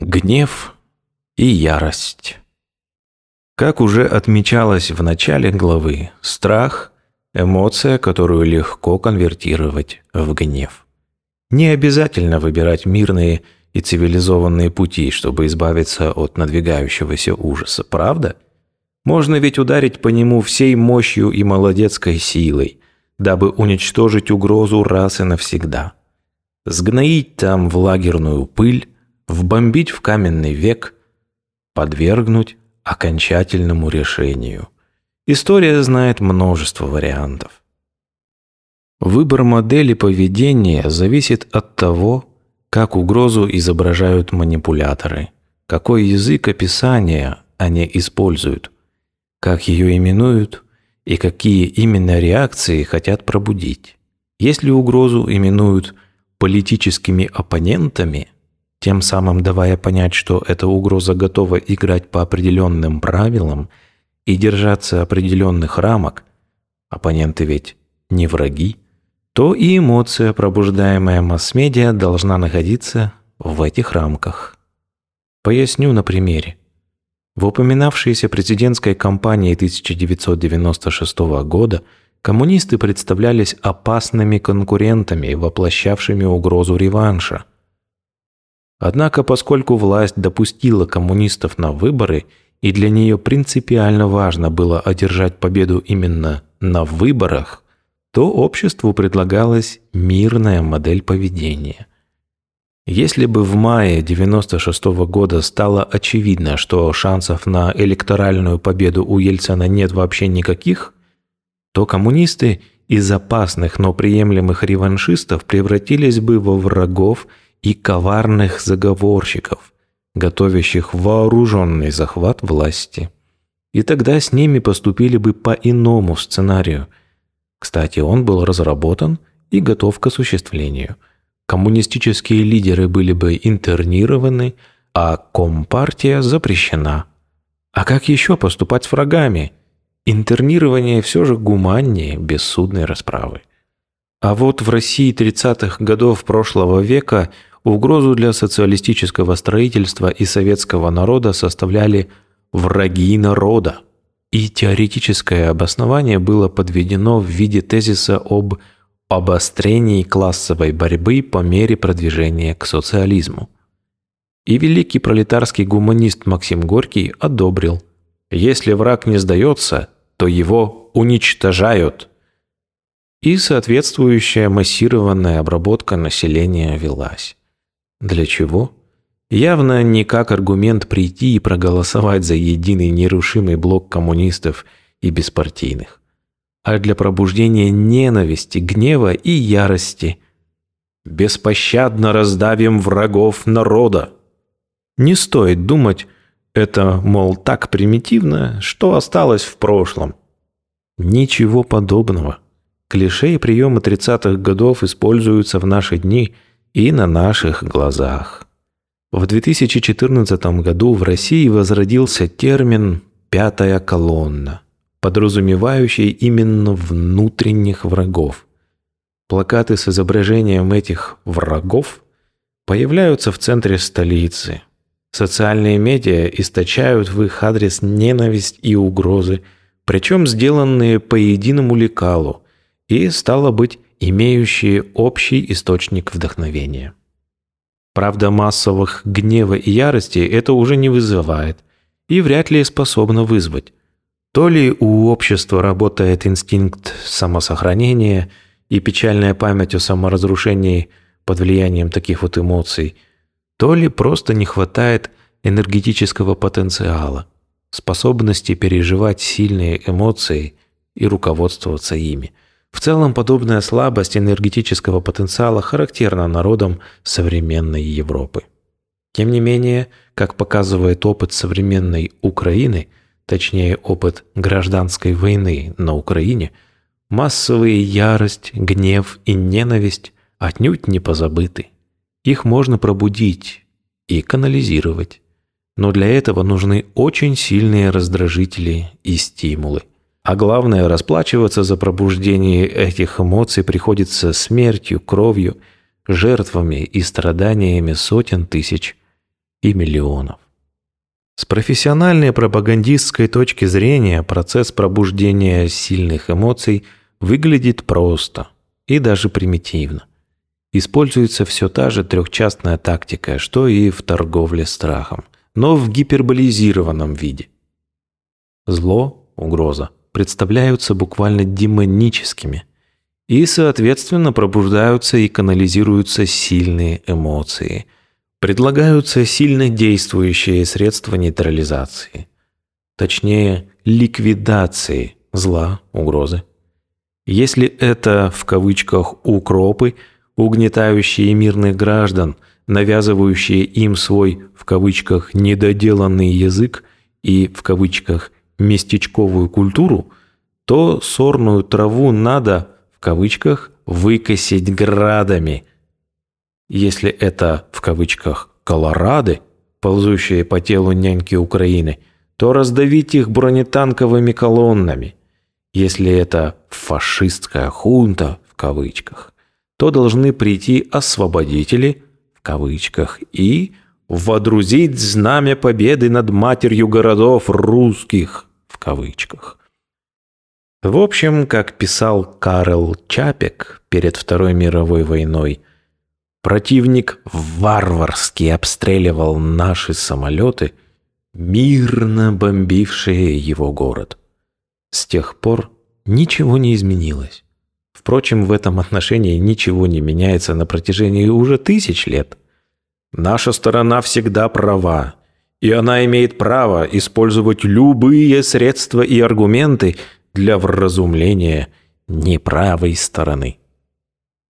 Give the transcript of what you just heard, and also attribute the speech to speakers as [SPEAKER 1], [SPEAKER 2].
[SPEAKER 1] Гнев и ярость. Как уже отмечалось в начале главы, страх – эмоция, которую легко конвертировать в гнев. Не обязательно выбирать мирные и цивилизованные пути, чтобы избавиться от надвигающегося ужаса, правда? Можно ведь ударить по нему всей мощью и молодецкой силой, дабы уничтожить угрозу раз и навсегда. Сгноить там в лагерную пыль, вбомбить в каменный век, подвергнуть окончательному решению. История знает множество вариантов. Выбор модели поведения зависит от того, как угрозу изображают манипуляторы, какой язык описания они используют, как ее именуют и какие именно реакции хотят пробудить. Если угрозу именуют политическими оппонентами – тем самым давая понять, что эта угроза готова играть по определенным правилам и держаться определенных рамок, оппоненты ведь не враги, то и эмоция, пробуждаемая масс-медиа, должна находиться в этих рамках. Поясню на примере. В упоминавшейся президентской кампании 1996 года коммунисты представлялись опасными конкурентами, воплощавшими угрозу реванша – Однако, поскольку власть допустила коммунистов на выборы, и для нее принципиально важно было одержать победу именно на выборах, то обществу предлагалась мирная модель поведения. Если бы в мае 96 -го года стало очевидно, что шансов на электоральную победу у Ельцина нет вообще никаких, то коммунисты из опасных, но приемлемых реваншистов превратились бы во врагов – и коварных заговорщиков, готовящих вооруженный захват власти. И тогда с ними поступили бы по иному сценарию. Кстати, он был разработан и готов к осуществлению. Коммунистические лидеры были бы интернированы, а компартия запрещена. А как еще поступать с врагами? Интернирование все же гуманнее бессудной расправы. А вот в России 30-х годов прошлого века – Угрозу для социалистического строительства и советского народа составляли враги народа. И теоретическое обоснование было подведено в виде тезиса об обострении классовой борьбы по мере продвижения к социализму. И великий пролетарский гуманист Максим Горький одобрил. Если враг не сдается, то его уничтожают. И соответствующая массированная обработка населения велась. Для чего? Явно не как аргумент прийти и проголосовать за единый нерушимый блок коммунистов и беспартийных, а для пробуждения ненависти, гнева и ярости. Беспощадно раздавим врагов народа. Не стоит думать, это, мол, так примитивно, что осталось в прошлом. Ничего подобного. Клише и приемы 30-х годов используются в наши дни – и на наших глазах. В 2014 году в России возродился термин «пятая колонна», подразумевающий именно внутренних врагов. Плакаты с изображением этих врагов появляются в центре столицы. Социальные медиа источают в их адрес ненависть и угрозы, причем сделанные по единому лекалу, и, стало быть, имеющие общий источник вдохновения. Правда, массовых гнева и ярости это уже не вызывает и вряд ли способно вызвать. То ли у общества работает инстинкт самосохранения и печальная память о саморазрушении под влиянием таких вот эмоций, то ли просто не хватает энергетического потенциала, способности переживать сильные эмоции и руководствоваться ими – в целом, подобная слабость энергетического потенциала характерна народам современной Европы. Тем не менее, как показывает опыт современной Украины, точнее опыт гражданской войны на Украине, массовые ярость, гнев и ненависть отнюдь не позабыты. Их можно пробудить и канализировать. Но для этого нужны очень сильные раздражители и стимулы – а главное, расплачиваться за пробуждение этих эмоций приходится смертью, кровью, жертвами и страданиями сотен тысяч и миллионов. С профессиональной пропагандистской точки зрения процесс пробуждения сильных эмоций выглядит просто и даже примитивно. Используется все та же трехчастная тактика, что и в торговле страхом, но в гиперболизированном виде. Зло, угроза представляются буквально демоническими, и, соответственно, пробуждаются и канализируются сильные эмоции. Предлагаются сильно действующие средства нейтрализации. Точнее, ликвидации зла, угрозы. Если это, в кавычках, «укропы», угнетающие мирных граждан, навязывающие им свой, в кавычках, «недоделанный язык» и, в кавычках, местечковую культуру, то сорную траву надо, в кавычках, выкосить градами. Если это, в кавычках, колорады, ползущие по телу няньки Украины, то раздавить их бронетанковыми колоннами. Если это фашистская хунта, в кавычках, то должны прийти освободители, в кавычках, и водрузить знамя победы над матерью городов русских, в кавычках. В общем, как писал Карл Чапек перед Второй мировой войной, противник варварски обстреливал наши самолеты, мирно бомбившие его город. С тех пор ничего не изменилось. Впрочем, в этом отношении ничего не меняется на протяжении уже тысяч лет. Наша сторона всегда права, и она имеет право использовать любые средства и аргументы для вразумления неправой стороны.